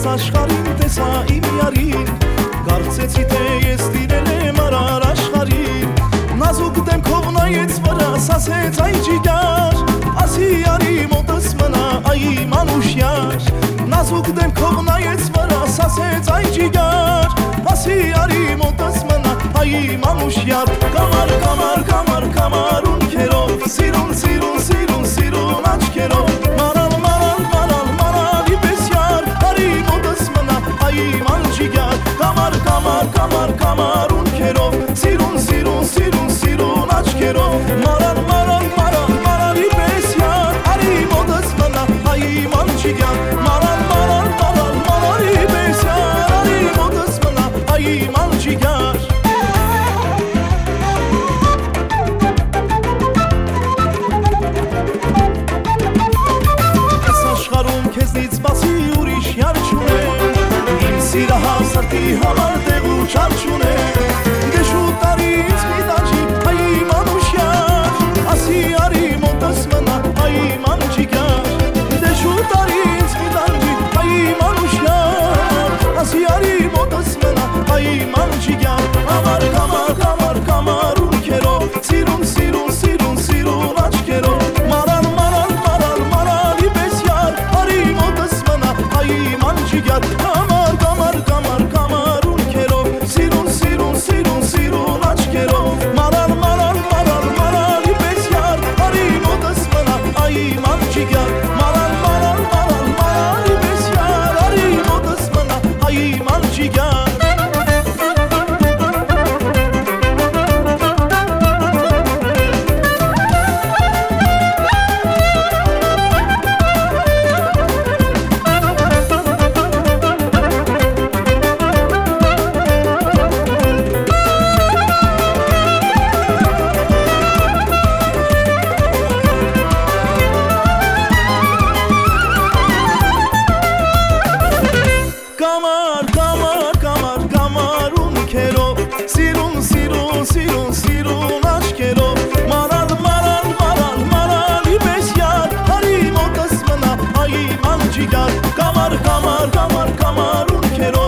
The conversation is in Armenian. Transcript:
տարածվեց աշխարհին տեսա իմ յարին Կարծեցի թե ես տիրել եմ արար աշխարհին Նազուկ դեմքով նայեց վրաս ասեց այ ջիգար Ասի արի մոտս մնա այ մանուշյար Նազուկ դեմքով նայեց سیره ها سرتی ها مرد بو սիրուն, սիրուն աչքերով Մարալ, մարալ, մարալ, մարալի պես յար Հարի մոտս մնա, հայի մանջիգար Կամար, կամար, կամար, կամար ունքերով Սիրուն,